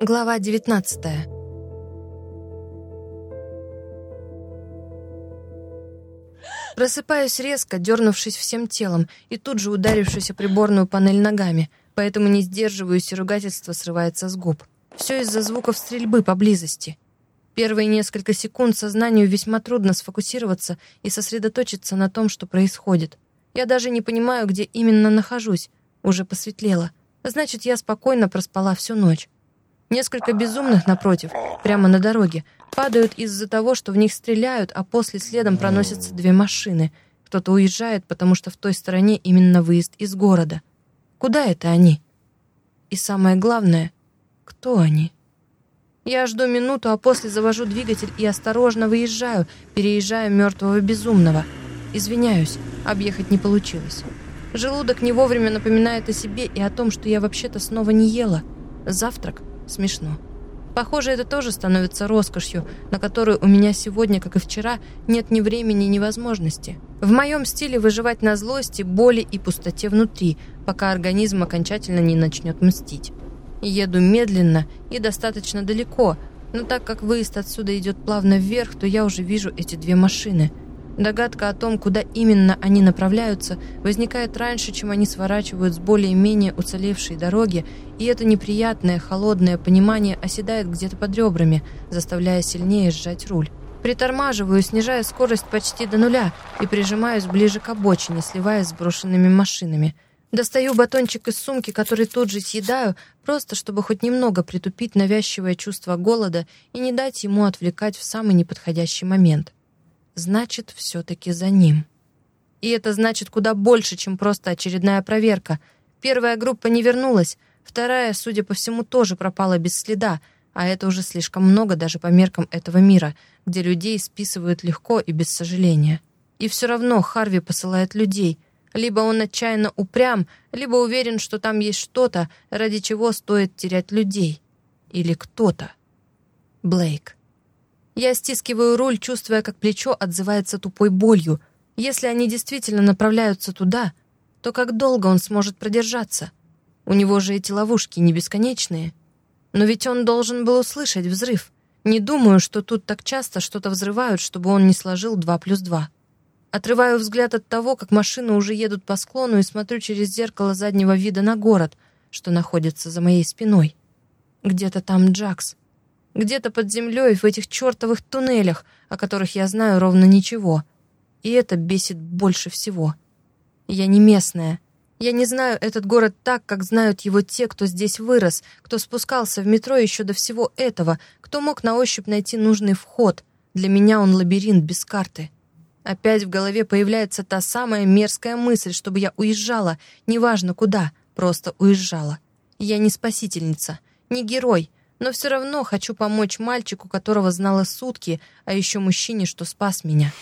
Глава 19 Просыпаюсь резко, дернувшись всем телом и тут же ударившись о приборную панель ногами, поэтому не сдерживаюсь и ругательство срывается с губ. Все из-за звуков стрельбы поблизости. Первые несколько секунд сознанию весьма трудно сфокусироваться и сосредоточиться на том, что происходит. Я даже не понимаю, где именно нахожусь. Уже посветлело. Значит, я спокойно проспала всю ночь. Несколько безумных, напротив, прямо на дороге, падают из-за того, что в них стреляют, а после следом проносятся две машины. Кто-то уезжает, потому что в той стороне именно выезд из города. Куда это они? И самое главное, кто они? Я жду минуту, а после завожу двигатель и осторожно выезжаю, переезжая мертвого безумного. Извиняюсь, объехать не получилось. Желудок не вовремя напоминает о себе и о том, что я вообще-то снова не ела. Завтрак Смешно. Похоже, это тоже становится роскошью, на которую у меня сегодня, как и вчера, нет ни времени, ни возможности. В моем стиле выживать на злости, боли и пустоте внутри, пока организм окончательно не начнет мстить. Еду медленно и достаточно далеко, но так как выезд отсюда идет плавно вверх, то я уже вижу эти две машины – Догадка о том, куда именно они направляются, возникает раньше, чем они сворачивают с более-менее уцелевшей дороги, и это неприятное, холодное понимание оседает где-то под ребрами, заставляя сильнее сжать руль. Притормаживаю, снижая скорость почти до нуля и прижимаюсь ближе к обочине, сливаясь с брошенными машинами. Достаю батончик из сумки, который тут же съедаю, просто чтобы хоть немного притупить навязчивое чувство голода и не дать ему отвлекать в самый неподходящий момент. Значит, все-таки за ним. И это значит куда больше, чем просто очередная проверка. Первая группа не вернулась, вторая, судя по всему, тоже пропала без следа, а это уже слишком много даже по меркам этого мира, где людей списывают легко и без сожаления. И все равно Харви посылает людей. Либо он отчаянно упрям, либо уверен, что там есть что-то, ради чего стоит терять людей. Или кто-то. Блейк. Я стискиваю руль, чувствуя, как плечо отзывается тупой болью. Если они действительно направляются туда, то как долго он сможет продержаться? У него же эти ловушки не бесконечные. Но ведь он должен был услышать взрыв. Не думаю, что тут так часто что-то взрывают, чтобы он не сложил два плюс два. Отрываю взгляд от того, как машины уже едут по склону и смотрю через зеркало заднего вида на город, что находится за моей спиной. Где-то там Джакс где-то под землей в этих чертовых туннелях, о которых я знаю ровно ничего. И это бесит больше всего. Я не местная. Я не знаю этот город так, как знают его те, кто здесь вырос, кто спускался в метро еще до всего этого, кто мог на ощупь найти нужный вход. Для меня он лабиринт без карты. Опять в голове появляется та самая мерзкая мысль, чтобы я уезжала, неважно куда, просто уезжала. Я не спасительница, не герой, но все равно хочу помочь мальчику, которого знала сутки, а еще мужчине, что спас меня.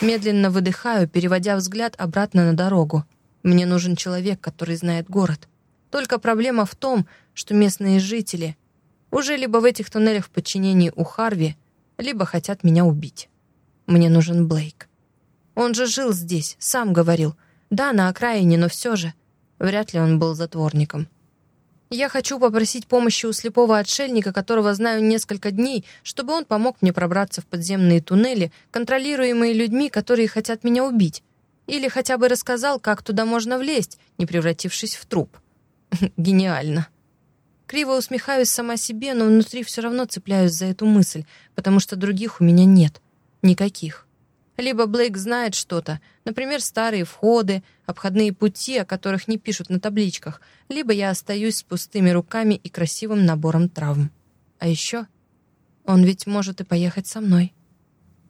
Медленно выдыхаю, переводя взгляд обратно на дорогу. Мне нужен человек, который знает город. Только проблема в том, что местные жители уже либо в этих туннелях в подчинении у Харви, либо хотят меня убить. Мне нужен Блейк. Он же жил здесь, сам говорил. Да, на окраине, но все же. Вряд ли он был затворником. Я хочу попросить помощи у слепого отшельника, которого знаю несколько дней, чтобы он помог мне пробраться в подземные туннели, контролируемые людьми, которые хотят меня убить. Или хотя бы рассказал, как туда можно влезть, не превратившись в труп. Гениально. Криво усмехаюсь сама себе, но внутри все равно цепляюсь за эту мысль, потому что других у меня нет. Никаких. Либо Блейк знает что-то, например, старые входы, обходные пути, о которых не пишут на табличках, либо я остаюсь с пустыми руками и красивым набором травм. А еще он ведь может и поехать со мной.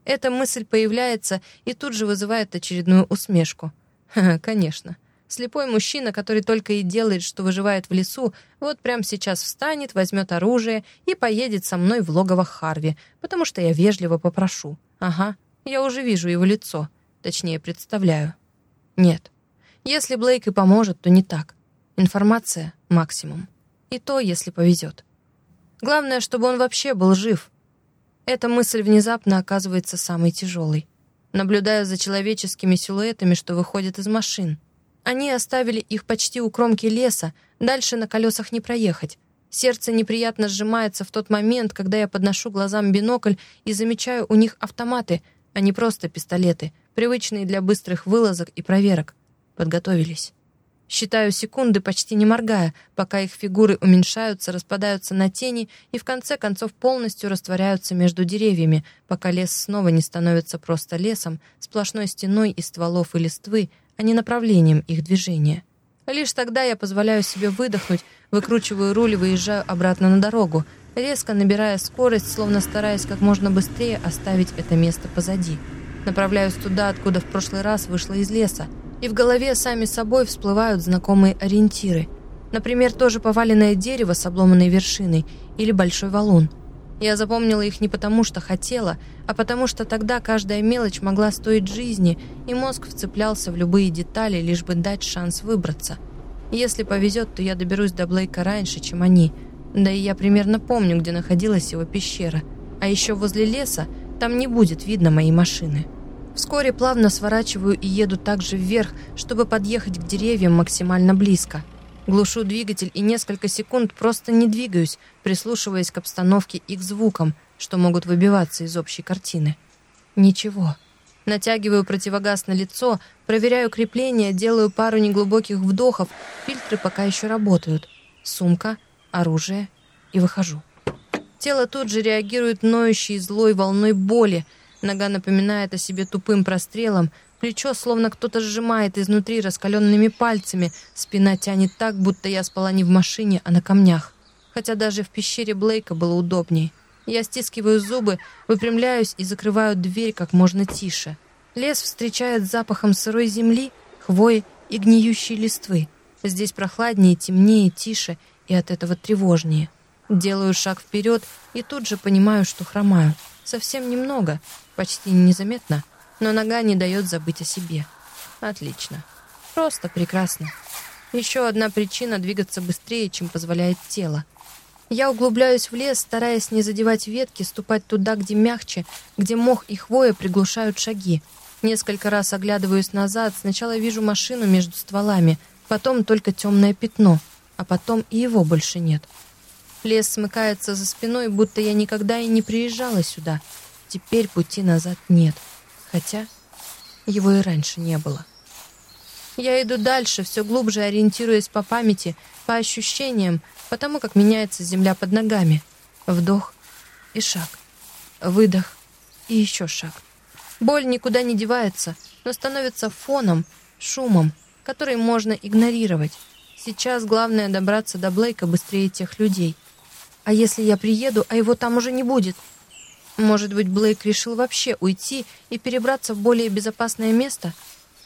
Эта мысль появляется и тут же вызывает очередную усмешку. Ха, конечно. Слепой мужчина, который только и делает, что выживает в лесу, вот прямо сейчас встанет, возьмет оружие и поедет со мной в логово Харви, потому что я вежливо попрошу. Ага, я уже вижу его лицо, точнее, представляю. Нет. Если Блейк и поможет, то не так. Информация — максимум. И то, если повезет. Главное, чтобы он вообще был жив. Эта мысль внезапно оказывается самой тяжелой. Наблюдаю за человеческими силуэтами, что выходят из машин. Они оставили их почти у кромки леса, дальше на колесах не проехать. Сердце неприятно сжимается в тот момент, когда я подношу глазам бинокль и замечаю у них автоматы, а не просто пистолеты, привычные для быстрых вылазок и проверок. Подготовились. Считаю секунды, почти не моргая, пока их фигуры уменьшаются, распадаются на тени и в конце концов полностью растворяются между деревьями, пока лес снова не становится просто лесом, сплошной стеной из стволов и листвы, а не направлением их движения. Лишь тогда я позволяю себе выдохнуть, выкручиваю руль и выезжаю обратно на дорогу, резко набирая скорость, словно стараясь как можно быстрее оставить это место позади. Направляюсь туда, откуда в прошлый раз вышла из леса, и в голове сами собой всплывают знакомые ориентиры. Например, тоже поваленное дерево с обломанной вершиной или большой валун. Я запомнила их не потому, что хотела, а потому что тогда каждая мелочь могла стоить жизни, и мозг вцеплялся в любые детали, лишь бы дать шанс выбраться. Если повезет, то я доберусь до Блейка раньше, чем они. Да и я примерно помню, где находилась его пещера. А еще возле леса там не будет видно моей машины. Вскоре плавно сворачиваю и еду также вверх, чтобы подъехать к деревьям максимально близко. Глушу двигатель и несколько секунд просто не двигаюсь, прислушиваясь к обстановке и к звукам, что могут выбиваться из общей картины. Ничего. Натягиваю противогаз на лицо, проверяю крепление, делаю пару неглубоких вдохов, фильтры пока еще работают. Сумка, оружие и выхожу. Тело тут же реагирует ноющей злой волной боли. Нога напоминает о себе тупым прострелом, Плечо словно кто-то сжимает изнутри раскаленными пальцами. Спина тянет так, будто я спала не в машине, а на камнях. Хотя даже в пещере Блейка было удобней. Я стискиваю зубы, выпрямляюсь и закрываю дверь как можно тише. Лес встречает запахом сырой земли, хвои и гниющей листвы. Здесь прохладнее, темнее, тише и от этого тревожнее. Делаю шаг вперед и тут же понимаю, что хромаю. Совсем немного, почти незаметно но нога не дает забыть о себе. Отлично. Просто прекрасно. Еще одна причина двигаться быстрее, чем позволяет тело. Я углубляюсь в лес, стараясь не задевать ветки, ступать туда, где мягче, где мох и хвоя приглушают шаги. Несколько раз оглядываюсь назад, сначала вижу машину между стволами, потом только темное пятно, а потом и его больше нет. Лес смыкается за спиной, будто я никогда и не приезжала сюда. Теперь пути назад нет. — Хотя его и раньше не было. Я иду дальше, все глубже ориентируясь по памяти, по ощущениям, потому как меняется земля под ногами. Вдох и шаг. Выдох и еще шаг. Боль никуда не девается, но становится фоном, шумом, который можно игнорировать. Сейчас главное добраться до Блейка быстрее тех людей. А если я приеду, а его там уже не будет — может быть, Блейк решил вообще уйти и перебраться в более безопасное место?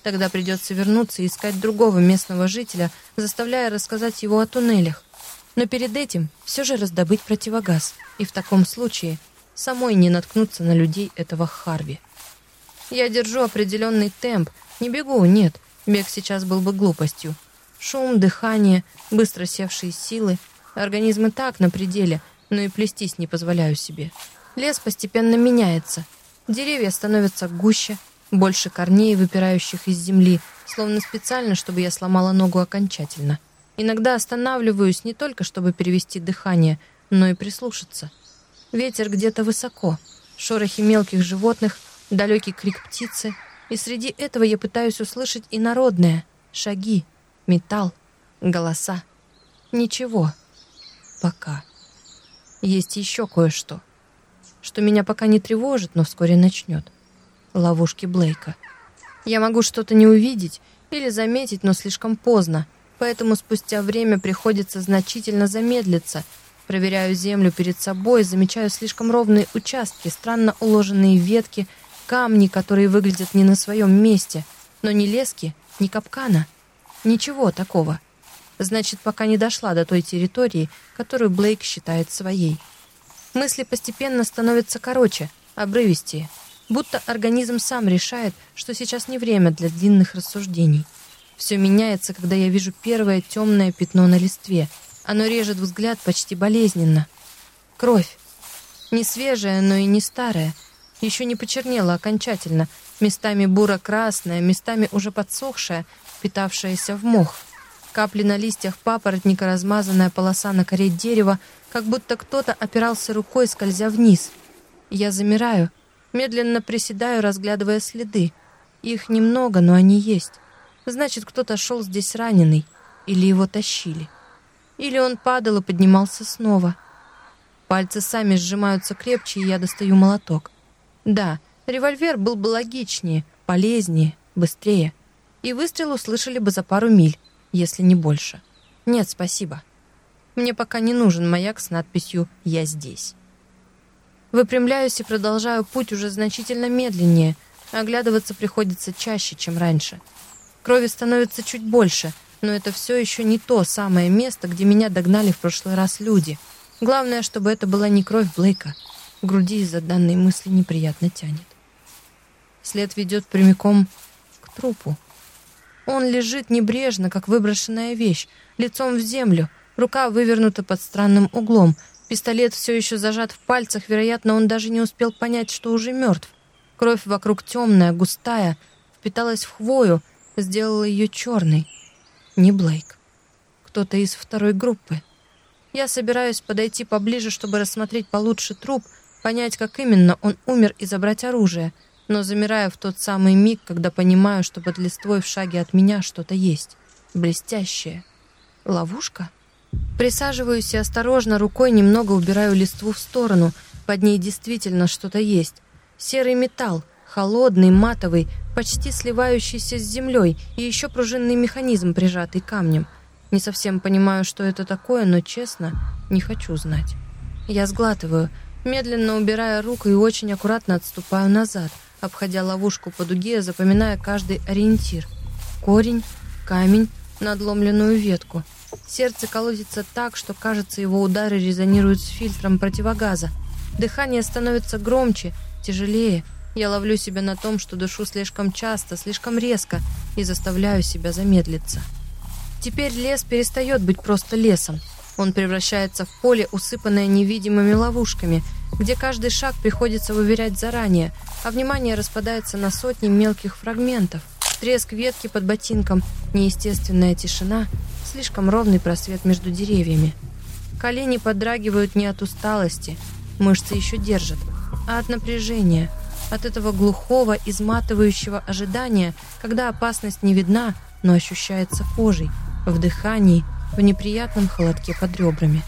Тогда придется вернуться и искать другого местного жителя, заставляя рассказать его о туннелях. Но перед этим все же раздобыть противогаз, и в таком случае самой не наткнуться на людей этого Харви. Я держу определенный темп, не бегу, нет, бег сейчас был бы глупостью. Шум, дыхание, быстро севшие силы, организм и так на пределе, но и плестись не позволяю себе. Лес постепенно меняется. Деревья становятся гуще, больше корней, выпирающих из земли, словно специально, чтобы я сломала ногу окончательно. Иногда останавливаюсь не только, чтобы перевести дыхание, но и прислушаться. Ветер где-то высоко, шорохи мелких животных, далекий крик птицы, и среди этого я пытаюсь услышать и народное — шаги, металл, голоса. Ничего. Пока. Есть еще кое-что — что меня пока не тревожит, но вскоре начнет. Ловушки Блейка. Я могу что-то не увидеть или заметить, но слишком поздно, поэтому спустя время приходится значительно замедлиться. Проверяю землю перед собой, замечаю слишком ровные участки, странно уложенные ветки, камни, которые выглядят не на своем месте, но ни лески, ни капкана. Ничего такого. Значит, пока не дошла до той территории, которую Блейк считает своей. Мысли постепенно становятся короче, обрывистее, будто организм сам решает, что сейчас не время для длинных рассуждений. Все меняется, когда я вижу первое темное пятно на листве. Оно режет взгляд почти болезненно. Кровь. Не свежая, но и не старая. Еще не почернела окончательно. Местами буро-красная, местами уже подсохшая, питавшаяся в мох. Капли на листьях папоротника, размазанная полоса на коре дерева, как будто кто-то опирался рукой, скользя вниз. Я замираю, медленно приседаю, разглядывая следы. Их немного, но они есть. Значит, кто-то шел здесь раненый, или его тащили. Или он падал и поднимался снова. Пальцы сами сжимаются крепче, и я достаю молоток. Да, револьвер был бы логичнее, полезнее, быстрее. И выстрел услышали бы за пару миль, если не больше. Нет, спасибо. Мне пока не нужен маяк с надписью «Я здесь». Выпрямляюсь и продолжаю путь уже значительно медленнее. Оглядываться приходится чаще, чем раньше. Крови становится чуть больше, но это все еще не то самое место, где меня догнали в прошлый раз люди. Главное, чтобы это была не кровь Блейка. В груди из-за данной мысли неприятно тянет. След ведет прямиком к трупу. Он лежит небрежно, как выброшенная вещь, лицом в землю, рука вывернута под странным углом. Пистолет все еще зажат в пальцах, вероятно, он даже не успел понять, что уже мертв. Кровь вокруг темная, густая, впиталась в хвою, сделала ее черной. Не Блейк. Кто-то из второй группы. Я собираюсь подойти поближе, чтобы рассмотреть получше труп, понять, как именно он умер и забрать оружие — но замираю в тот самый миг, когда понимаю, что под листвой в шаге от меня что-то есть. Блестящее. Ловушка? Присаживаюсь и осторожно рукой немного убираю листву в сторону. Под ней действительно что-то есть. Серый металл, холодный, матовый, почти сливающийся с землей, и еще пружинный механизм, прижатый камнем. Не совсем понимаю, что это такое, но, честно, не хочу знать. Я сглатываю, медленно убирая руку и очень аккуратно отступаю назад — обходя ловушку по дуге, запоминая каждый ориентир. Корень, камень, надломленную ветку. Сердце колотится так, что, кажется, его удары резонируют с фильтром противогаза. Дыхание становится громче, тяжелее. Я ловлю себя на том, что дышу слишком часто, слишком резко и заставляю себя замедлиться. Теперь лес перестает быть просто лесом. Он превращается в поле, усыпанное невидимыми ловушками, где каждый шаг приходится выверять заранее, а внимание распадается на сотни мелких фрагментов. Треск ветки под ботинком, неестественная тишина, слишком ровный просвет между деревьями. Колени подрагивают не от усталости, мышцы еще держат, а от напряжения, от этого глухого, изматывающего ожидания, когда опасность не видна, но ощущается кожей, в дыхании, в неприятном холодке под ребрами.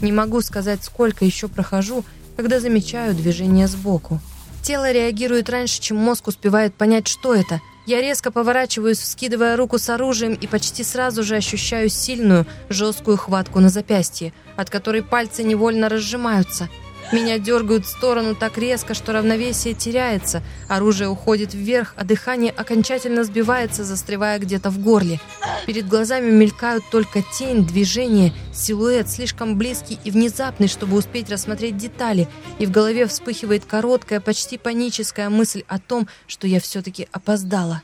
Не могу сказать, сколько еще прохожу, когда замечаю движение сбоку. Тело реагирует раньше, чем мозг успевает понять, что это. Я резко поворачиваюсь, вскидывая руку с оружием и почти сразу же ощущаю сильную, жесткую хватку на запястье, от которой пальцы невольно разжимаются – меня дергают в сторону так резко, что равновесие теряется, оружие уходит вверх, а дыхание окончательно сбивается, застревая где-то в горле. Перед глазами мелькают только тень, движение, силуэт слишком близкий и внезапный, чтобы успеть рассмотреть детали, и в голове вспыхивает короткая, почти паническая мысль о том, что я все-таки опоздала.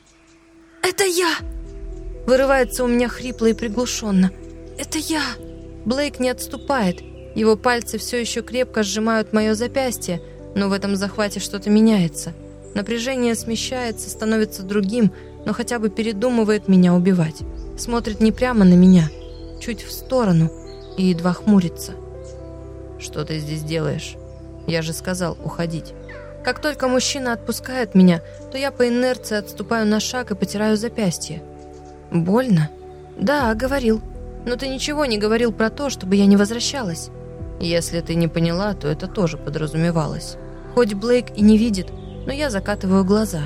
«Это я!» Вырывается у меня хрипло и приглушенно. «Это я!» Блейк не отступает. Его пальцы все еще крепко сжимают мое запястье, но в этом захвате что-то меняется. Напряжение смещается, становится другим, но хотя бы передумывает меня убивать. Смотрит не прямо на меня, чуть в сторону и едва хмурится. «Что ты здесь делаешь? Я же сказал уходить». Как только мужчина отпускает меня, то я по инерции отступаю на шаг и потираю запястье. «Больно?» «Да, говорил. Но ты ничего не говорил про то, чтобы я не возвращалась». Если ты не поняла, то это тоже подразумевалось. Хоть Блейк и не видит, но я закатываю глаза.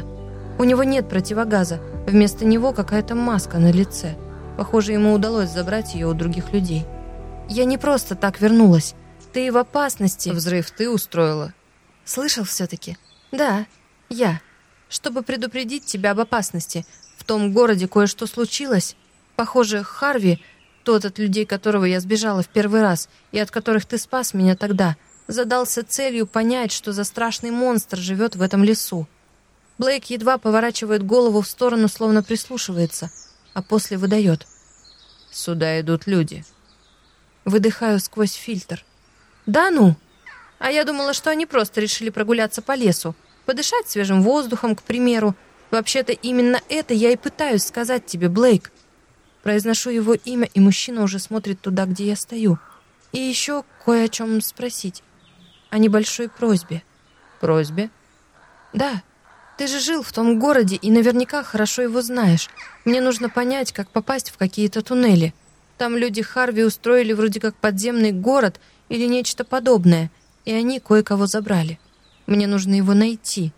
У него нет противогаза, вместо него какая-то маска на лице. Похоже, ему удалось забрать ее у других людей. Я не просто так вернулась. Ты в опасности. Взрыв ты устроила. Слышал все-таки? Да, я. Чтобы предупредить тебя об опасности. В том городе кое-что случилось. Похоже, Харви тот, от людей которого я сбежала в первый раз, и от которых ты спас меня тогда, задался целью понять, что за страшный монстр живет в этом лесу. Блейк едва поворачивает голову в сторону, словно прислушивается, а после выдает. «Сюда идут люди». Выдыхаю сквозь фильтр. «Да ну? А я думала, что они просто решили прогуляться по лесу, подышать свежим воздухом, к примеру. Вообще-то именно это я и пытаюсь сказать тебе, Блейк. Произношу его имя, и мужчина уже смотрит туда, где я стою. И еще кое о чем спросить. О небольшой просьбе. Просьбе? Да. Ты же жил в том городе и наверняка хорошо его знаешь. Мне нужно понять, как попасть в какие-то туннели. Там люди Харви устроили вроде как подземный город или нечто подобное, и они кое-кого забрали. Мне нужно его найти.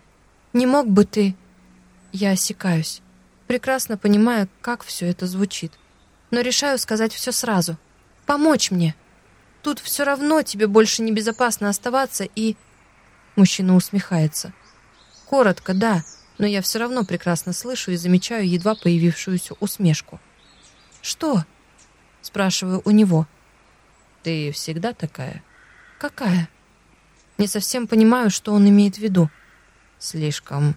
Не мог бы ты... Я осекаюсь. Прекрасно понимаю, как все это звучит. Но решаю сказать все сразу. Помочь мне. Тут все равно тебе больше небезопасно оставаться и... Мужчина усмехается. Коротко, да, но я все равно прекрасно слышу и замечаю едва появившуюся усмешку. «Что?» — спрашиваю у него. «Ты всегда такая?» «Какая?» Не совсем понимаю, что он имеет в виду. «Слишком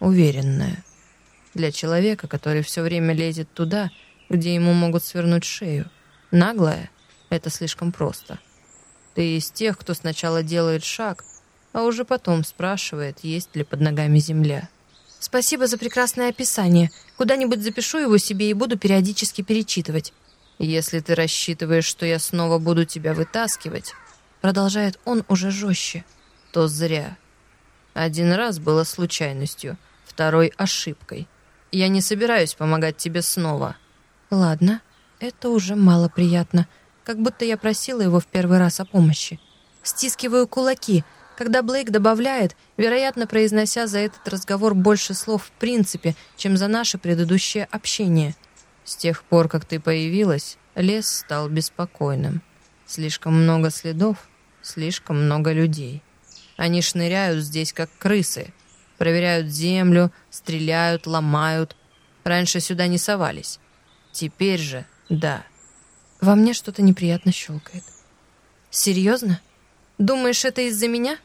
уверенная. Для человека, который все время лезет туда, где ему могут свернуть шею. Наглая — это слишком просто. Ты из тех, кто сначала делает шаг, а уже потом спрашивает, есть ли под ногами земля. Спасибо за прекрасное описание. Куда-нибудь запишу его себе и буду периодически перечитывать. Если ты рассчитываешь, что я снова буду тебя вытаскивать, продолжает он уже жестче, то зря. Один раз было случайностью, второй — ошибкой. Я не собираюсь помогать тебе снова. Ладно, это уже мало приятно. Как будто я просила его в первый раз о помощи. Стискиваю кулаки — когда Блейк добавляет, вероятно, произнося за этот разговор больше слов в принципе, чем за наше предыдущее общение. С тех пор, как ты появилась, лес стал беспокойным. Слишком много следов, слишком много людей. Они шныряют здесь, как крысы. Проверяют землю, стреляют, ломают. Раньше сюда не совались. Теперь же да. Во мне что-то неприятно щелкает. Серьезно? Думаешь, это из-за меня?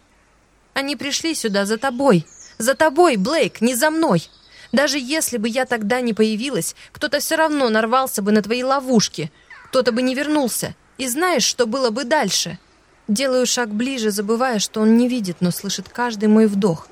Они пришли сюда за тобой. За тобой, Блейк, не за мной. Даже если бы я тогда не появилась, кто-то все равно нарвался бы на твои ловушки. Кто-то бы не вернулся. И знаешь, что было бы дальше? Делаю шаг ближе, забывая, что он не видит, но слышит каждый мой вдох.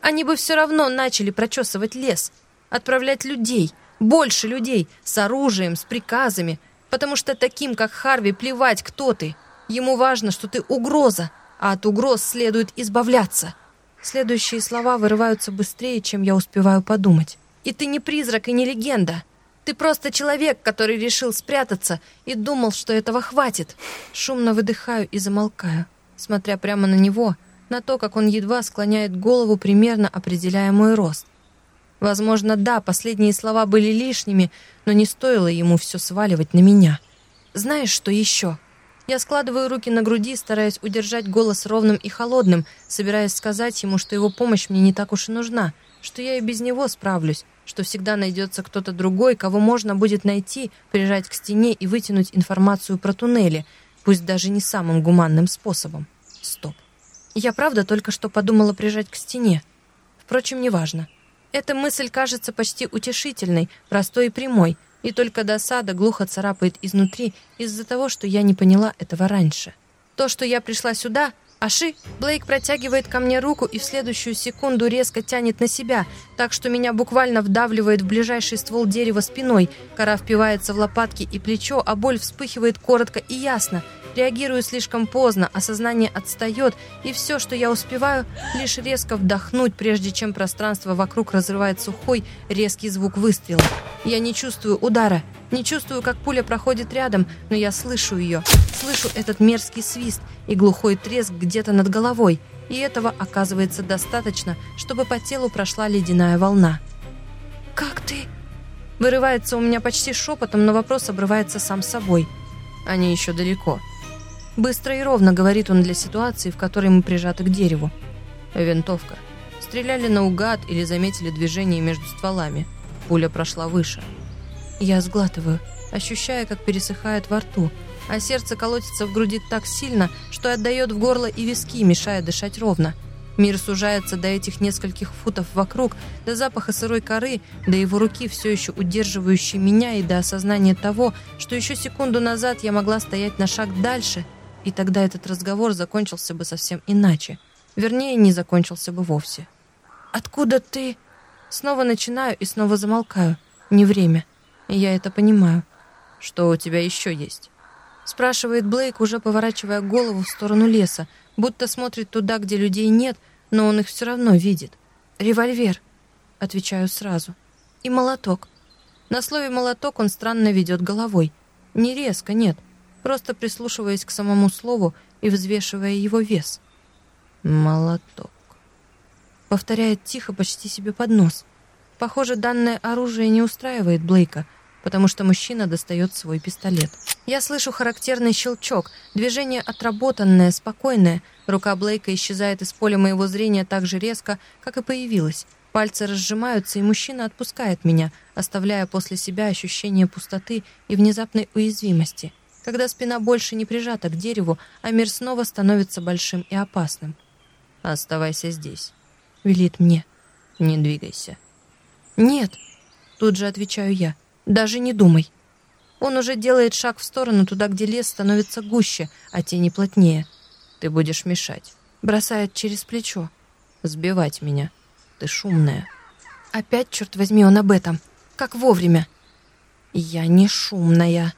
Они бы все равно начали прочесывать лес, отправлять людей, больше людей, с оружием, с приказами, потому что таким, как Харви, плевать, кто ты — Ему важно, что ты угроза, а от угроз следует избавляться. Следующие слова вырываются быстрее, чем я успеваю подумать. И ты не призрак и не легенда. Ты просто человек, который решил спрятаться и думал, что этого хватит. Шумно выдыхаю и замолкаю, смотря прямо на него, на то, как он едва склоняет голову, примерно определяя мой рост. Возможно, да, последние слова были лишними, но не стоило ему все сваливать на меня. Знаешь, что еще? Я складываю руки на груди, стараясь удержать голос ровным и холодным, собираясь сказать ему, что его помощь мне не так уж и нужна, что я и без него справлюсь, что всегда найдется кто-то другой, кого можно будет найти, прижать к стене и вытянуть информацию про туннели, пусть даже не самым гуманным способом. Стоп. Я правда только что подумала прижать к стене. Впрочем, неважно. Эта мысль кажется почти утешительной, простой и прямой — и только досада глухо царапает изнутри из-за того, что я не поняла этого раньше. То, что я пришла сюда, Аши, Блейк протягивает ко мне руку и в следующую секунду резко тянет на себя, так что меня буквально вдавливает в ближайший ствол дерева спиной. Кора впивается в лопатки и плечо, а боль вспыхивает коротко и ясно. Реагирую слишком поздно, осознание отстает, и все, что я успеваю, лишь резко вдохнуть, прежде чем пространство вокруг разрывает сухой, резкий звук выстрела. Я не чувствую удара, не чувствую, как пуля проходит рядом, но я слышу ее. Слышу этот мерзкий свист и глухой треск где-то над головой, и этого оказывается достаточно, чтобы по телу прошла ледяная волна. «Как ты?» Вырывается у меня почти шепотом, но вопрос обрывается сам собой. Они еще далеко. Быстро и ровно говорит он для ситуации, в которой мы прижаты к дереву. Винтовка. Стреляли наугад или заметили движение между стволами. Пуля прошла выше. Я сглатываю, ощущая, как пересыхает во рту, а сердце колотится в груди так сильно, что отдает в горло и виски, мешая дышать ровно. Мир сужается до этих нескольких футов вокруг, до запаха сырой коры, до его руки, все еще удерживающей меня, и до осознания того, что еще секунду назад я могла стоять на шаг дальше, и тогда этот разговор закончился бы совсем иначе. Вернее, не закончился бы вовсе. «Откуда ты?» Снова начинаю и снова замолкаю. Не время. Я это понимаю. Что у тебя еще есть?» Спрашивает Блейк, уже поворачивая голову в сторону леса, будто смотрит туда, где людей нет, но он их все равно видит. «Револьвер», — отвечаю сразу. «И молоток». На слове «молоток» он странно ведет головой. Не резко, нет, просто прислушиваясь к самому слову и взвешивая его вес. «Молоток», — повторяет тихо, почти себе под нос. Похоже, данное оружие не устраивает Блейка, потому что мужчина достает свой пистолет. Я слышу характерный щелчок, движение отработанное, спокойное. Рука Блейка исчезает из поля моего зрения так же резко, как и появилась. Пальцы разжимаются, и мужчина отпускает меня, оставляя после себя ощущение пустоты и внезапной уязвимости. Когда спина больше не прижата к дереву, а мир снова становится большим и опасным. «Оставайся здесь», — велит мне. «Не двигайся». «Нет», — тут же отвечаю я, — «даже не думай». Он уже делает шаг в сторону туда, где лес становится гуще, а тени плотнее. «Ты будешь мешать», — бросает через плечо. «Сбивать меня». Ты шумная. Опять, черт возьми, он об этом. Как вовремя. Я не шумная.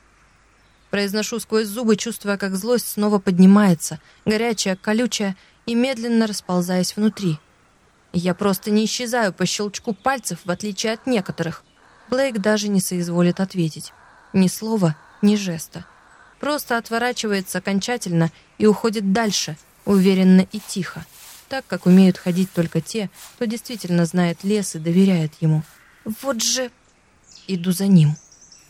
Произношу сквозь зубы, чувствуя, как злость снова поднимается, горячая, колючая и медленно расползаясь внутри. Я просто не исчезаю по щелчку пальцев, в отличие от некоторых. Блейк даже не соизволит ответить. Ни слова, ни жеста. Просто отворачивается окончательно и уходит дальше, уверенно и тихо так, как умеют ходить только те, кто действительно знает лес и доверяет ему. Вот же... Иду за ним.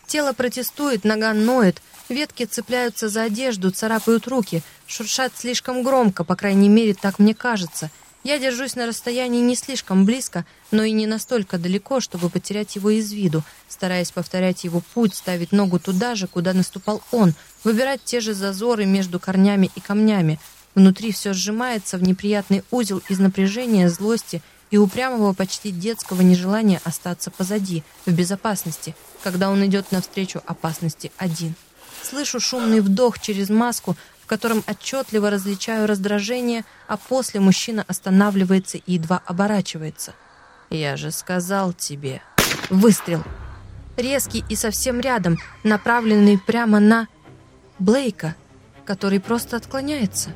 Тело протестует, нога ноет, ветки цепляются за одежду, царапают руки, шуршат слишком громко, по крайней мере, так мне кажется. Я держусь на расстоянии не слишком близко, но и не настолько далеко, чтобы потерять его из виду, стараясь повторять его путь, ставить ногу туда же, куда наступал он, выбирать те же зазоры между корнями и камнями, Внутри все сжимается в неприятный узел из напряжения, злости и упрямого почти детского нежелания остаться позади, в безопасности, когда он идет навстречу опасности один. Слышу шумный вдох через маску, в котором отчетливо различаю раздражение, а после мужчина останавливается и едва оборачивается. «Я же сказал тебе». Выстрел. Резкий и совсем рядом, направленный прямо на... Блейка, который просто отклоняется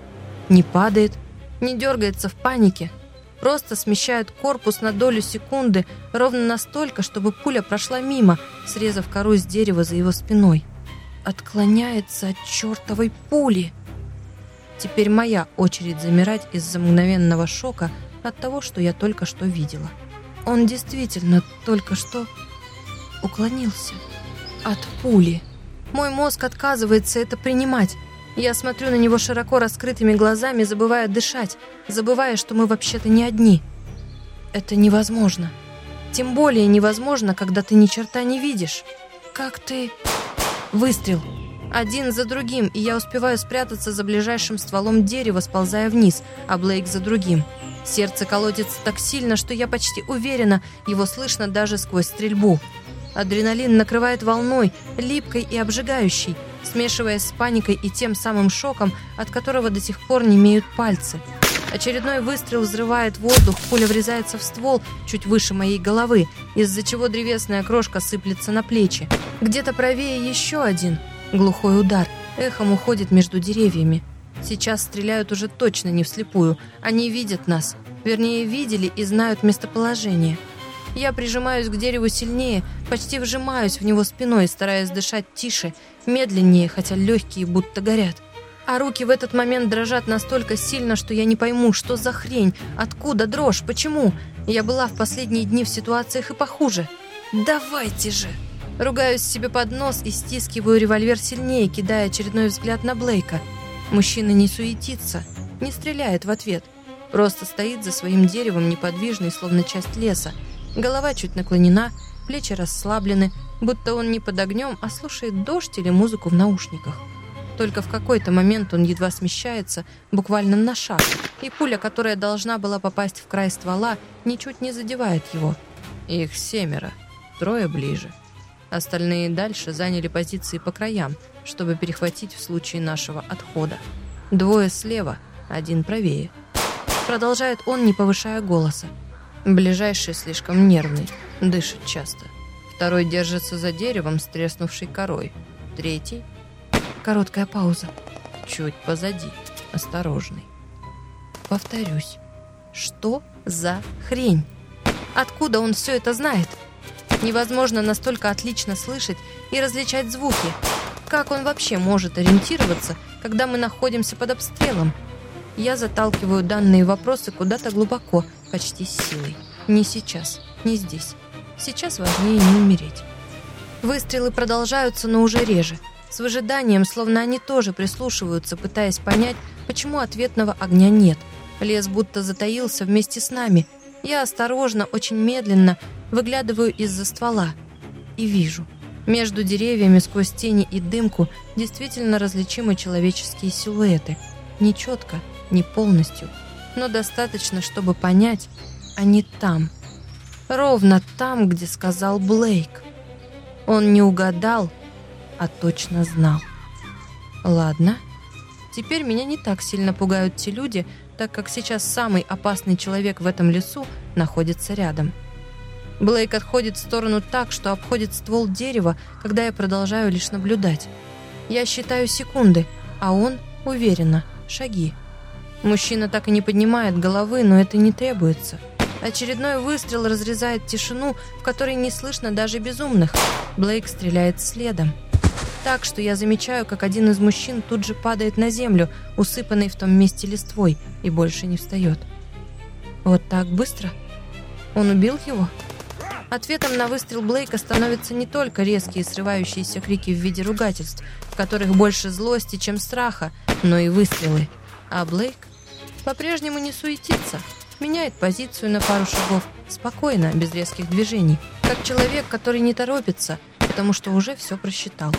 не падает, не дергается в панике, просто смещает корпус на долю секунды, ровно настолько, чтобы пуля прошла мимо, срезав кору с дерева за его спиной. Отклоняется от чертовой пули. Теперь моя очередь замирать из-за мгновенного шока от того, что я только что видела. Он действительно только что уклонился от пули. Мой мозг отказывается это принимать. Я смотрю на него широко раскрытыми глазами, забывая дышать, забывая, что мы вообще-то не одни. Это невозможно. Тем более невозможно, когда ты ни черта не видишь. Как ты... Выстрел. Один за другим, и я успеваю спрятаться за ближайшим стволом дерева, сползая вниз, а Блейк за другим. Сердце колотится так сильно, что я почти уверена, его слышно даже сквозь стрельбу. Адреналин накрывает волной, липкой и обжигающей смешиваясь с паникой и тем самым шоком, от которого до сих пор не имеют пальцы. Очередной выстрел взрывает воздух, пуля врезается в ствол чуть выше моей головы, из-за чего древесная крошка сыплется на плечи. Где-то правее еще один. Глухой удар. Эхом уходит между деревьями. Сейчас стреляют уже точно не вслепую. Они видят нас. Вернее, видели и знают местоположение. Я прижимаюсь к дереву сильнее, почти вжимаюсь в него спиной, стараясь дышать тише, медленнее, хотя легкие будто горят. А руки в этот момент дрожат настолько сильно, что я не пойму, что за хрень, откуда дрожь, почему. Я была в последние дни в ситуациях и похуже. «Давайте же!» Ругаюсь себе под нос и стискиваю револьвер сильнее, кидая очередной взгляд на Блейка. Мужчина не суетится, не стреляет в ответ. Просто стоит за своим деревом неподвижный, словно часть леса, Голова чуть наклонена, плечи расслаблены, будто он не под огнем, а слушает дождь или музыку в наушниках. Только в какой-то момент он едва смещается, буквально на шаг, и пуля, которая должна была попасть в край ствола, ничуть не задевает его. Их семеро, трое ближе. Остальные дальше заняли позиции по краям, чтобы перехватить в случае нашего отхода. Двое слева, один правее. Продолжает он, не повышая голоса. Ближайший слишком нервный, дышит часто. Второй держится за деревом с корой. Третий. Короткая пауза. Чуть позади. Осторожный. Повторюсь. Что за хрень? Откуда он все это знает? Невозможно настолько отлично слышать и различать звуки. Как он вообще может ориентироваться, когда мы находимся под обстрелом? Я заталкиваю данные вопросы куда-то глубоко, почти с силой. Не сейчас, не здесь. Сейчас важнее не умереть. Выстрелы продолжаются, но уже реже. С выжиданием, словно они тоже прислушиваются, пытаясь понять, почему ответного огня нет. Лес будто затаился вместе с нами. Я осторожно, очень медленно выглядываю из-за ствола и вижу. Между деревьями сквозь тени и дымку действительно различимы человеческие силуэты. Не четко, не полностью, но достаточно, чтобы понять, они там. Ровно там, где сказал Блейк. Он не угадал, а точно знал. Ладно. Теперь меня не так сильно пугают те люди, так как сейчас самый опасный человек в этом лесу находится рядом. Блейк отходит в сторону так, что обходит ствол дерева, когда я продолжаю лишь наблюдать. Я считаю секунды, а он, уверенно, шаги. Мужчина так и не поднимает головы, но это не требуется. Очередной выстрел разрезает тишину, в которой не слышно даже безумных. Блейк стреляет следом. Так, что я замечаю, как один из мужчин тут же падает на землю, усыпанный в том месте листвой, и больше не встает. Вот так быстро? Он убил его? Ответом на выстрел Блейка становятся не только резкие срывающиеся крики в виде ругательств, в которых больше злости, чем страха, но и выстрелы. А Блейк по-прежнему не суетится, меняет позицию на пару шагов, спокойно, без резких движений, как человек, который не торопится, потому что уже все просчитал.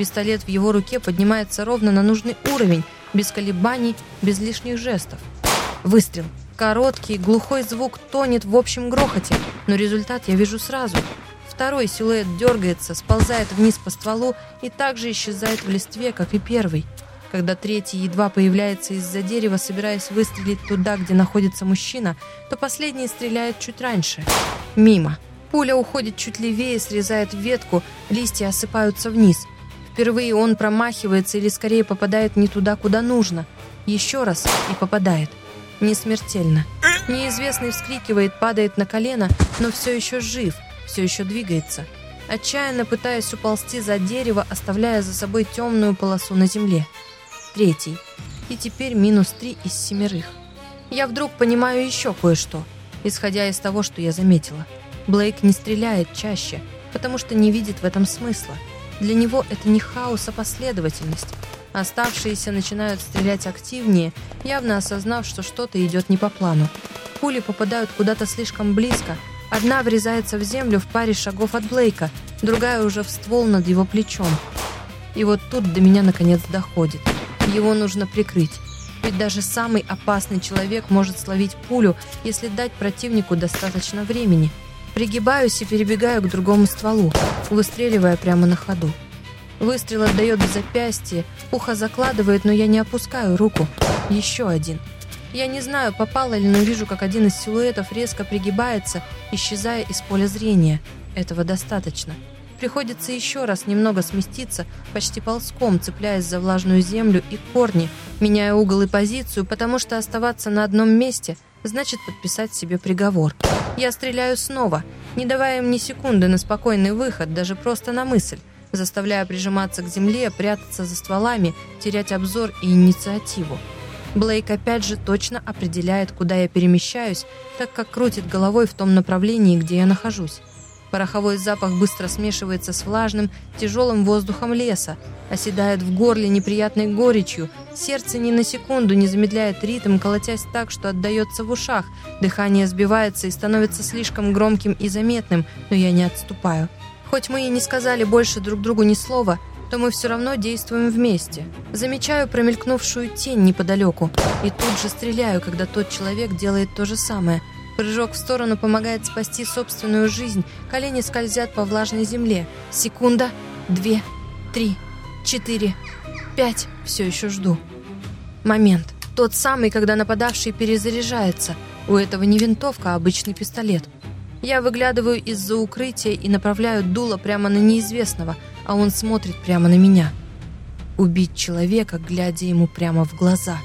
Пистолет в его руке поднимается ровно на нужный уровень, без колебаний, без лишних жестов. Выстрел. Короткий, глухой звук тонет в общем грохоте, но результат я вижу сразу. Второй силуэт дергается, сползает вниз по стволу и также исчезает в листве, как и первый. Когда третий едва появляется из-за дерева, собираясь выстрелить туда, где находится мужчина, то последний стреляет чуть раньше. Мимо. Пуля уходит чуть левее, срезает ветку, листья осыпаются вниз. Впервые он промахивается или скорее попадает не туда, куда нужно. Еще раз и попадает. Не смертельно. Неизвестный вскрикивает, падает на колено, но все еще жив, все еще двигается. Отчаянно пытаясь уползти за дерево, оставляя за собой темную полосу на земле третий. И теперь минус три из семерых. Я вдруг понимаю еще кое-что, исходя из того, что я заметила. Блейк не стреляет чаще, потому что не видит в этом смысла. Для него это не хаос, а последовательность. Оставшиеся начинают стрелять активнее, явно осознав, что что-то идет не по плану. Пули попадают куда-то слишком близко. Одна врезается в землю в паре шагов от Блейка, другая уже в ствол над его плечом. И вот тут до меня наконец доходит. Его нужно прикрыть. Ведь даже самый опасный человек может словить пулю, если дать противнику достаточно времени. Пригибаюсь и перебегаю к другому стволу, выстреливая прямо на ходу. Выстрел отдает в запястье, ухо закладывает, но я не опускаю руку. Еще один. Я не знаю, попало ли, но вижу, как один из силуэтов резко пригибается, исчезая из поля зрения. Этого достаточно. Приходится еще раз немного сместиться, почти ползком, цепляясь за влажную землю и корни, меняя угол и позицию, потому что оставаться на одном месте значит подписать себе приговор. Я стреляю снова, не давая им ни секунды на спокойный выход, даже просто на мысль, заставляя прижиматься к земле, прятаться за стволами, терять обзор и инициативу. Блейк опять же точно определяет, куда я перемещаюсь, так как крутит головой в том направлении, где я нахожусь. Пороховой запах быстро смешивается с влажным, тяжелым воздухом леса, оседает в горле неприятной горечью, сердце ни на секунду не замедляет ритм, колотясь так, что отдается в ушах, дыхание сбивается и становится слишком громким и заметным, но я не отступаю. Хоть мы и не сказали больше друг другу ни слова, то мы все равно действуем вместе. Замечаю промелькнувшую тень неподалеку и тут же стреляю, когда тот человек делает то же самое – Прыжок в сторону помогает спасти собственную жизнь. Колени скользят по влажной земле. Секунда, две, три, четыре, пять. Все еще жду. Момент. Тот самый, когда нападавший перезаряжается. У этого не винтовка, а обычный пистолет. Я выглядываю из-за укрытия и направляю дуло прямо на неизвестного, а он смотрит прямо на меня. Убить человека, глядя ему прямо в глаза.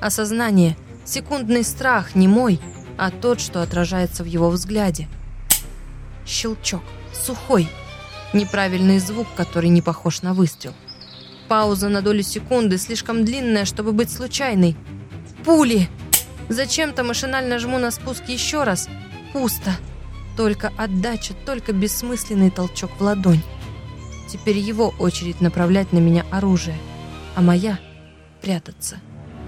Осознание, секундный страх не мой, а тот, что отражается в его взгляде. Щелчок, сухой, неправильный звук, который не похож на выстрел. Пауза на долю секунды слишком длинная, чтобы быть случайной. Пули! Зачем-то машинально жму на спуск еще раз. Пусто. Только отдача, только бессмысленный толчок в ладонь. Теперь его очередь направлять на меня оружие, а моя — прятаться.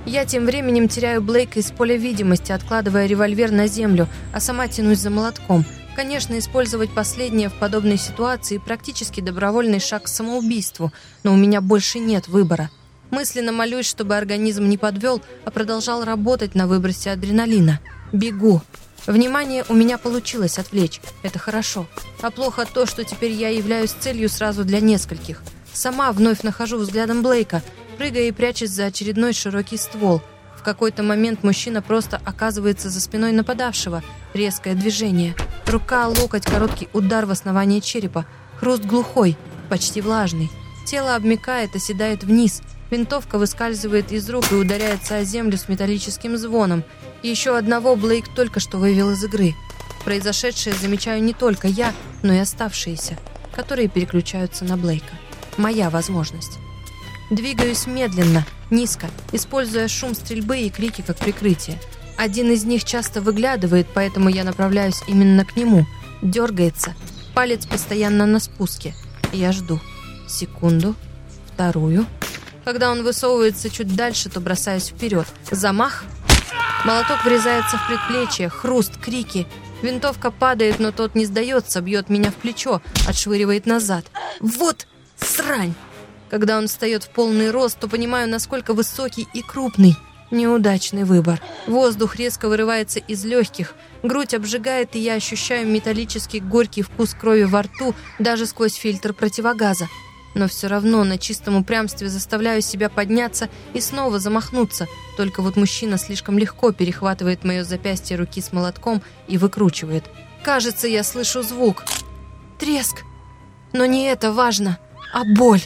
Я тем временем теряю Блейка из поля видимости, откладывая револьвер на землю, а сама тянусь за молотком. Конечно, использовать последнее в подобной ситуации практически добровольный шаг к самоубийству, но у меня больше нет выбора. Мысленно молюсь, чтобы организм не подвел, а продолжал работать на выбросе адреналина. Бегу. Внимание у меня получилось отвлечь. Это хорошо. А плохо то, что теперь я являюсь целью сразу для нескольких. Сама вновь нахожу взглядом Блейка, прыгая и прячась за очередной широкий ствол. В какой-то момент мужчина просто оказывается за спиной нападавшего. Резкое движение. Рука, локоть, короткий удар в основание черепа. Хруст глухой, почти влажный. Тело обмякает, оседает вниз. Винтовка выскальзывает из рук и ударяется о землю с металлическим звоном. Еще одного Блейк только что вывел из игры. Произошедшее замечаю не только я, но и оставшиеся, которые переключаются на Блейка. Моя возможность. Двигаюсь медленно, низко, используя шум стрельбы и крики как прикрытие. Один из них часто выглядывает, поэтому я направляюсь именно к нему. Дергается, палец постоянно на спуске. Я жду. Секунду, вторую. Когда он высовывается чуть дальше, то бросаюсь вперед. Замах — Молоток врезается в предплечье, хруст, крики. Винтовка падает, но тот не сдается, бьет меня в плечо, отшвыривает назад. Вот срань! Когда он встает в полный рост, то понимаю, насколько высокий и крупный. Неудачный выбор. Воздух резко вырывается из легких, грудь обжигает, и я ощущаю металлический горький вкус крови во рту даже сквозь фильтр противогаза. Но все равно на чистом упрямстве заставляю себя подняться и снова замахнуться. Только вот мужчина слишком легко перехватывает мое запястье руки с молотком и выкручивает. Кажется, я слышу звук. Треск. Но не это важно, а боль.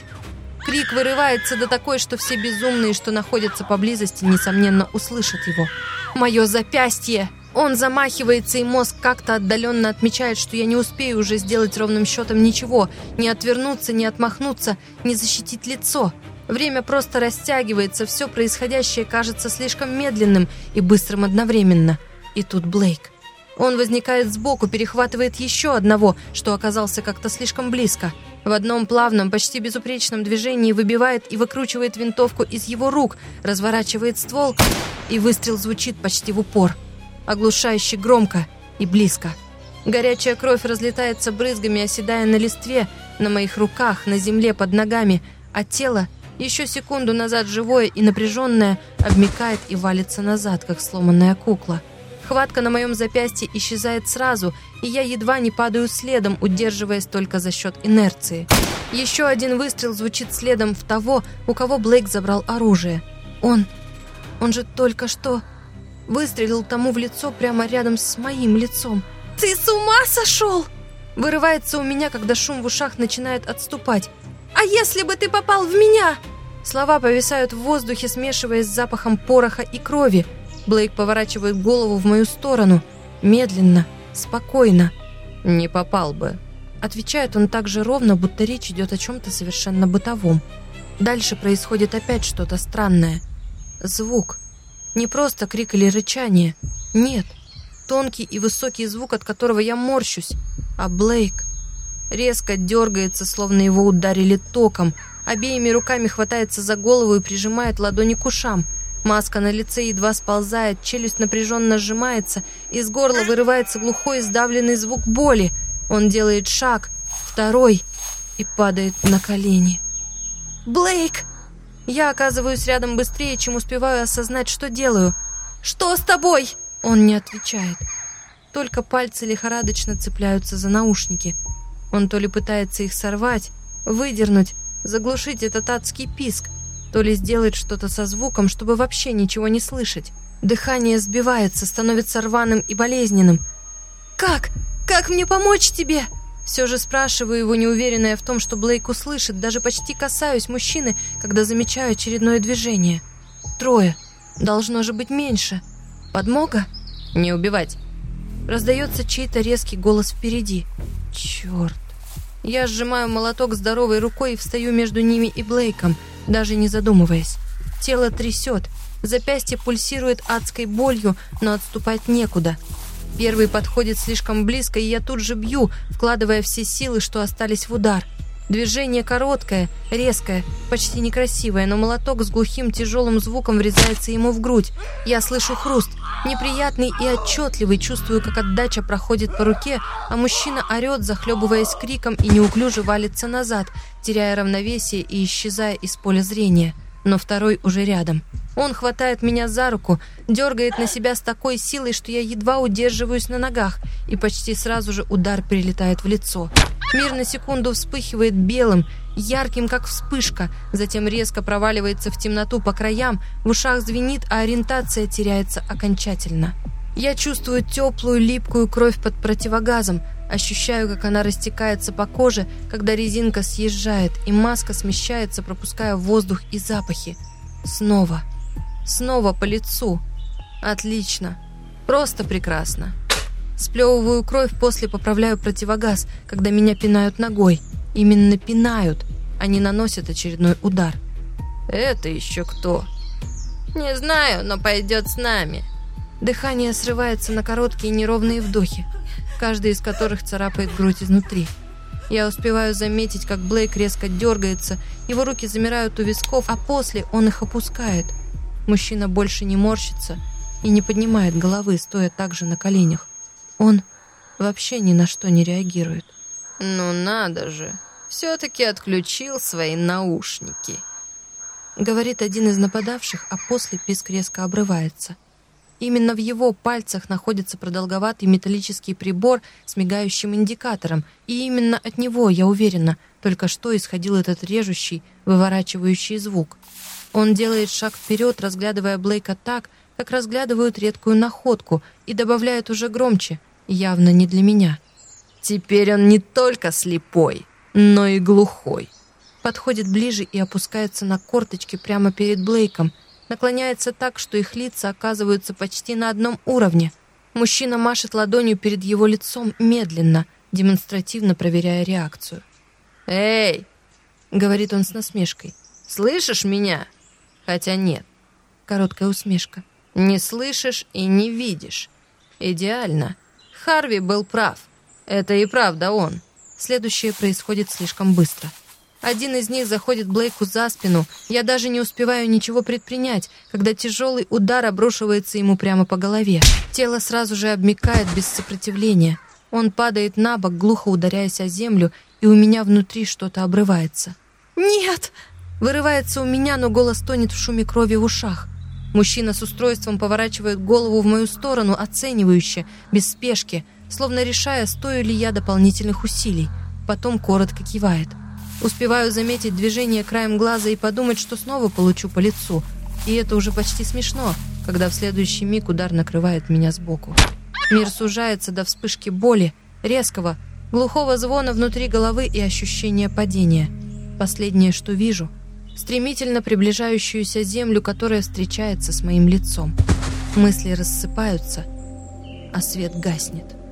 Крик вырывается до такой, что все безумные, что находятся поблизости, несомненно, услышат его. «Мое запястье!» Он замахивается, и мозг как-то отдаленно отмечает, что я не успею уже сделать ровным счетом ничего, не отвернуться, не отмахнуться, не защитить лицо. Время просто растягивается, все происходящее кажется слишком медленным и быстрым одновременно. И тут Блейк. Он возникает сбоку, перехватывает еще одного, что оказался как-то слишком близко. В одном плавном, почти безупречном движении выбивает и выкручивает винтовку из его рук, разворачивает ствол, и выстрел звучит почти в упор оглушающе громко и близко. Горячая кровь разлетается брызгами, оседая на листве, на моих руках, на земле под ногами, а тело, еще секунду назад живое и напряженное, обмикает и валится назад, как сломанная кукла. Хватка на моем запястье исчезает сразу, и я едва не падаю следом, удерживаясь только за счет инерции. Еще один выстрел звучит следом в того, у кого Блейк забрал оружие. Он... он же только что... Выстрелил тому в лицо прямо рядом с моим лицом. «Ты с ума сошел?» Вырывается у меня, когда шум в ушах начинает отступать. «А если бы ты попал в меня?» Слова повисают в воздухе, смешиваясь с запахом пороха и крови. Блейк поворачивает голову в мою сторону. Медленно, спокойно. «Не попал бы». Отвечает он так же ровно, будто речь идет о чем-то совершенно бытовом. Дальше происходит опять что-то странное. Звук. Не просто крик или рычание. Нет. Тонкий и высокий звук, от которого я морщусь. А Блейк резко дергается, словно его ударили током. Обеими руками хватается за голову и прижимает ладони к ушам. Маска на лице едва сползает, челюсть напряженно сжимается, из горла вырывается глухой сдавленный звук боли. Он делает шаг, второй, и падает на колени. «Блейк!» Я оказываюсь рядом быстрее, чем успеваю осознать, что делаю. «Что с тобой?» Он не отвечает. Только пальцы лихорадочно цепляются за наушники. Он то ли пытается их сорвать, выдернуть, заглушить этот адский писк, то ли сделать что-то со звуком, чтобы вообще ничего не слышать. Дыхание сбивается, становится рваным и болезненным. «Как? Как мне помочь тебе?» Все же спрашиваю его, неуверенная в том, что Блейк услышит, даже почти касаюсь мужчины, когда замечаю очередное движение. Трое. Должно же быть меньше. Подмога? Не убивать. Раздается чей-то резкий голос впереди. Черт. Я сжимаю молоток здоровой рукой и встаю между ними и Блейком, даже не задумываясь. Тело трясет, запястье пульсирует адской болью, но отступать некуда. Первый подходит слишком близко, и я тут же бью, вкладывая все силы, что остались в удар. Движение короткое, резкое, почти некрасивое, но молоток с глухим тяжелым звуком врезается ему в грудь. Я слышу хруст, неприятный и отчетливый, чувствую, как отдача проходит по руке, а мужчина орет, захлебываясь криком и неуклюже валится назад, теряя равновесие и исчезая из поля зрения но второй уже рядом. Он хватает меня за руку, дергает на себя с такой силой, что я едва удерживаюсь на ногах, и почти сразу же удар прилетает в лицо. Мир на секунду вспыхивает белым, ярким, как вспышка, затем резко проваливается в темноту по краям, в ушах звенит, а ориентация теряется окончательно. Я чувствую теплую, липкую кровь под противогазом, ощущаю, как она растекается по коже, когда резинка съезжает, и маска смещается, пропуская воздух и запахи. Снова. Снова по лицу. Отлично. Просто прекрасно. Сплевываю кровь, после поправляю противогаз, когда меня пинают ногой. Именно пинают, а не наносят очередной удар. «Это еще кто?» «Не знаю, но пойдет с нами», Дыхание срывается на короткие неровные вдохи, каждый из которых царапает грудь изнутри. Я успеваю заметить, как Блейк резко дергается, его руки замирают у висков, а после он их опускает. Мужчина больше не морщится и не поднимает головы, стоя также на коленях. Он вообще ни на что не реагирует. «Ну надо же, все-таки отключил свои наушники», — говорит один из нападавших, а после писк резко обрывается. Именно в его пальцах находится продолговатый металлический прибор с мигающим индикатором, и именно от него, я уверена, только что исходил этот режущий, выворачивающий звук. Он делает шаг вперед, разглядывая Блейка так, как разглядывают редкую находку, и добавляет уже громче, явно не для меня. «Теперь он не только слепой, но и глухой». Подходит ближе и опускается на корточки прямо перед Блейком – наклоняется так, что их лица оказываются почти на одном уровне. Мужчина машет ладонью перед его лицом медленно, демонстративно проверяя реакцию. «Эй!» — говорит он с насмешкой. «Слышишь меня?» «Хотя нет». Короткая усмешка. «Не слышишь и не видишь. Идеально. Харви был прав. Это и правда он». Следующее происходит слишком быстро — один из них заходит Блейку за спину. Я даже не успеваю ничего предпринять, когда тяжелый удар обрушивается ему прямо по голове. Тело сразу же обмикает без сопротивления. Он падает на бок, глухо ударяясь о землю, и у меня внутри что-то обрывается. «Нет!» Вырывается у меня, но голос тонет в шуме крови в ушах. Мужчина с устройством поворачивает голову в мою сторону, оценивающе, без спешки, словно решая, стою ли я дополнительных усилий. Потом коротко кивает. Успеваю заметить движение краем глаза и подумать, что снова получу по лицу. И это уже почти смешно, когда в следующий миг удар накрывает меня сбоку. Мир сужается до вспышки боли, резкого, глухого звона внутри головы и ощущения падения. Последнее, что вижу — стремительно приближающуюся землю, которая встречается с моим лицом. Мысли рассыпаются, а свет гаснет.